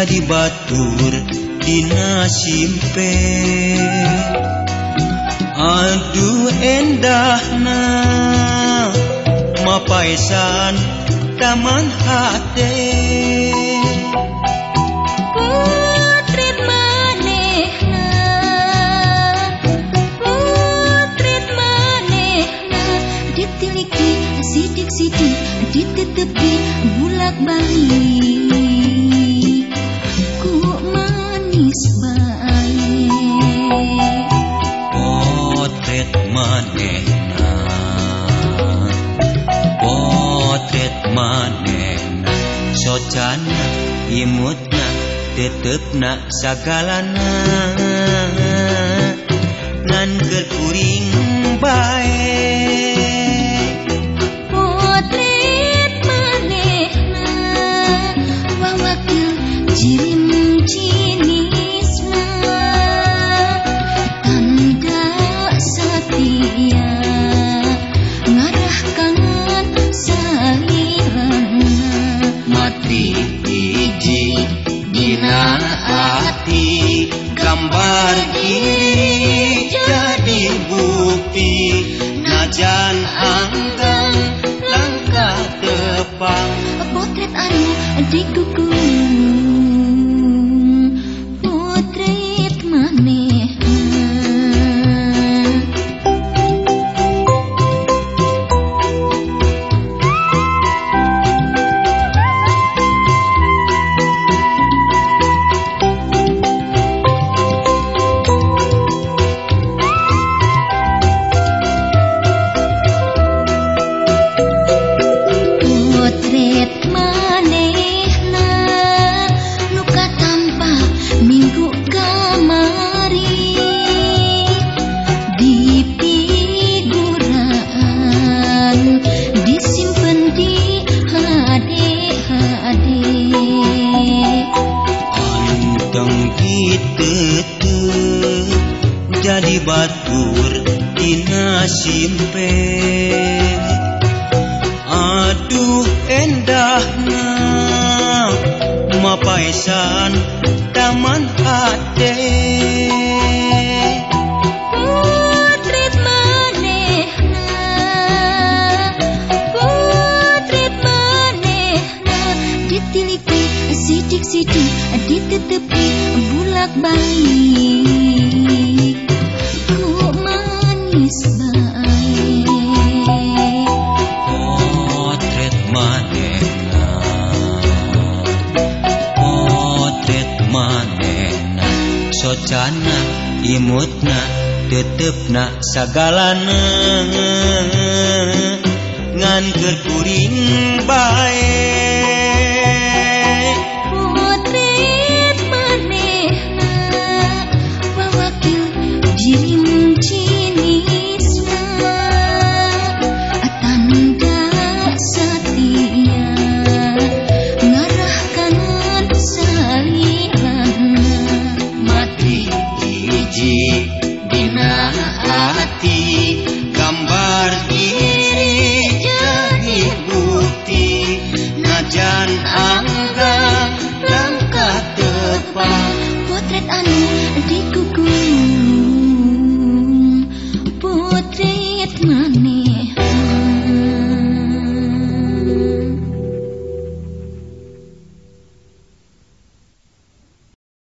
jadi batur Dina simpe Aduh endahna Mapaisan Taman hati sidik-sidik Ditetepi bulak balik manehna potret manehna socana imutna tetepna sagalana nan kuring bae Hiji dina hati Gambar kiri jadi bukti. Najan anggang langkah depan Potret anu dikukung Potret Tuh Jadi batur dina simpe. Aduh endahna Mapaisan taman hati sidik-sidik Ditetepi baik ku manis baik potret manehna potret manehna socana imutna tetepna sagalana ti.